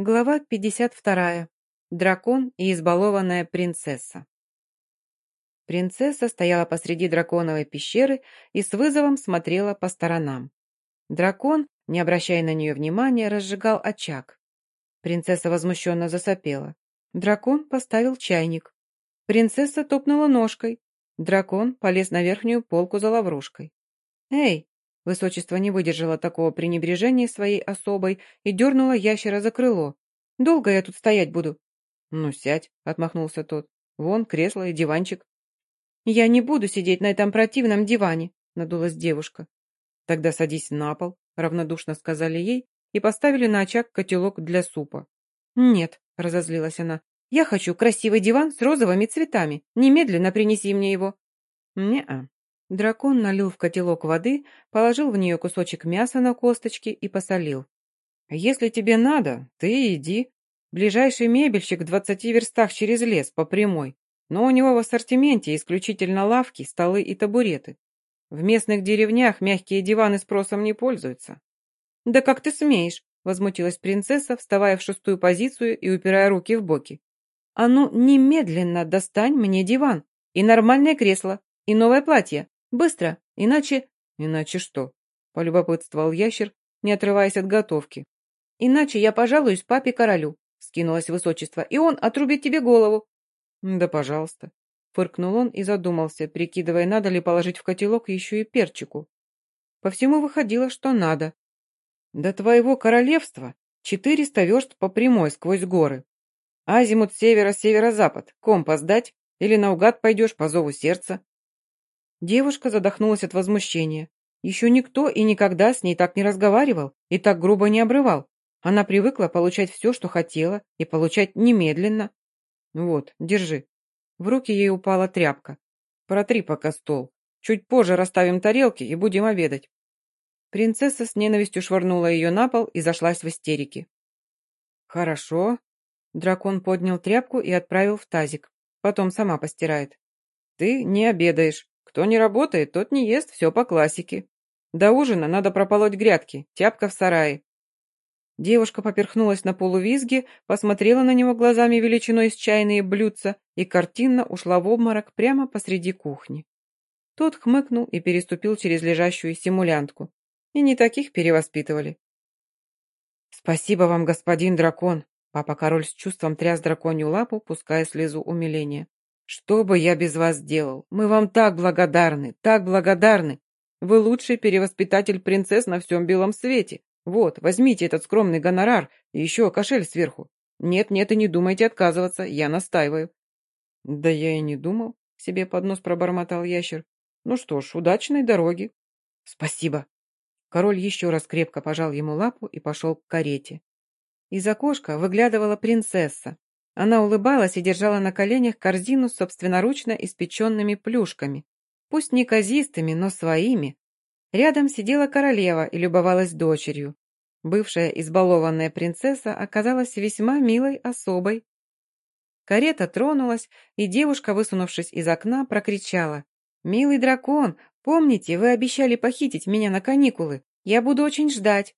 Глава 52. Дракон и избалованная принцесса. Принцесса стояла посреди драконовой пещеры и с вызовом смотрела по сторонам. Дракон, не обращая на нее внимания, разжигал очаг. Принцесса возмущенно засопела. Дракон поставил чайник. Принцесса топнула ножкой. Дракон полез на верхнюю полку за лаврушкой. «Эй, Высочество не выдержало такого пренебрежения своей особой и дернуло ящера за крыло. «Долго я тут стоять буду?» «Ну, сядь», — отмахнулся тот. «Вон кресло и диванчик». «Я не буду сидеть на этом противном диване», — надулась девушка. «Тогда садись на пол», — равнодушно сказали ей и поставили на очаг котелок для супа. «Нет», — разозлилась она, — «я хочу красивый диван с розовыми цветами. Немедленно принеси мне его». «Не-а», Дракон налил в котелок воды, положил в нее кусочек мяса на косточки и посолил. «Если тебе надо, ты иди. Ближайший мебельщик в двадцати верстах через лес, по прямой. Но у него в ассортименте исключительно лавки, столы и табуреты. В местных деревнях мягкие диваны спросом не пользуются». «Да как ты смеешь?» — возмутилась принцесса, вставая в шестую позицию и упирая руки в боки. «А ну, немедленно достань мне диван, и нормальное кресло, и новое платье. Быстро, иначе...» «Иначе что?» — полюбопытствовал ящер, не отрываясь от готовки. «Иначе я пожалуюсь папе-королю», — скинулось высочество, «и он отрубит тебе голову». «Да, пожалуйста», — фыркнул он и задумался, прикидывая, надо ли положить в котелок еще и перчику. По всему выходило, что надо. «До твоего королевства четыреста верст по прямой сквозь горы. Азимут севера-северо-запад. Компас дать? Или наугад пойдешь по зову сердца?» Девушка задохнулась от возмущения. Еще никто и никогда с ней так не разговаривал и так грубо не обрывал. Она привыкла получать все, что хотела, и получать немедленно. Вот, держи. В руки ей упала тряпка. Протри пока стол. Чуть позже расставим тарелки и будем обедать. Принцесса с ненавистью швырнула ее на пол и зашлась в истерике. «Хорошо». Дракон поднял тряпку и отправил в тазик. Потом сама постирает. «Ты не обедаешь. Кто не работает, тот не ест, все по классике. До ужина надо прополоть грядки, тяпка в сарае. Девушка поперхнулась на полувизге, посмотрела на него глазами величиной с чайные блюдца и картинно ушла в обморок прямо посреди кухни. Тот хмыкнул и переступил через лежащую симулянтку. И не таких перевоспитывали. «Спасибо вам, господин дракон!» Папа-король с чувством тряс драконью лапу, пуская слезу умиления. «Что бы я без вас делал? Мы вам так благодарны, так благодарны. Вы лучший перевоспитатель принцесс на всем белом свете. Вот, возьмите этот скромный гонорар и еще кошель сверху. Нет-нет, и не думайте отказываться, я настаиваю». «Да я и не думал», — себе под нос пробормотал ящер. «Ну что ж, удачной дороги». «Спасибо». Король еще раз крепко пожал ему лапу и пошел к карете. Из окошка выглядывала принцесса. Она улыбалась и держала на коленях корзину с собственноручно испеченными плюшками. Пусть не казистыми, но своими. Рядом сидела королева и любовалась дочерью. Бывшая избалованная принцесса оказалась весьма милой особой. Карета тронулась, и девушка, высунувшись из окна, прокричала. «Милый дракон, помните, вы обещали похитить меня на каникулы? Я буду очень ждать.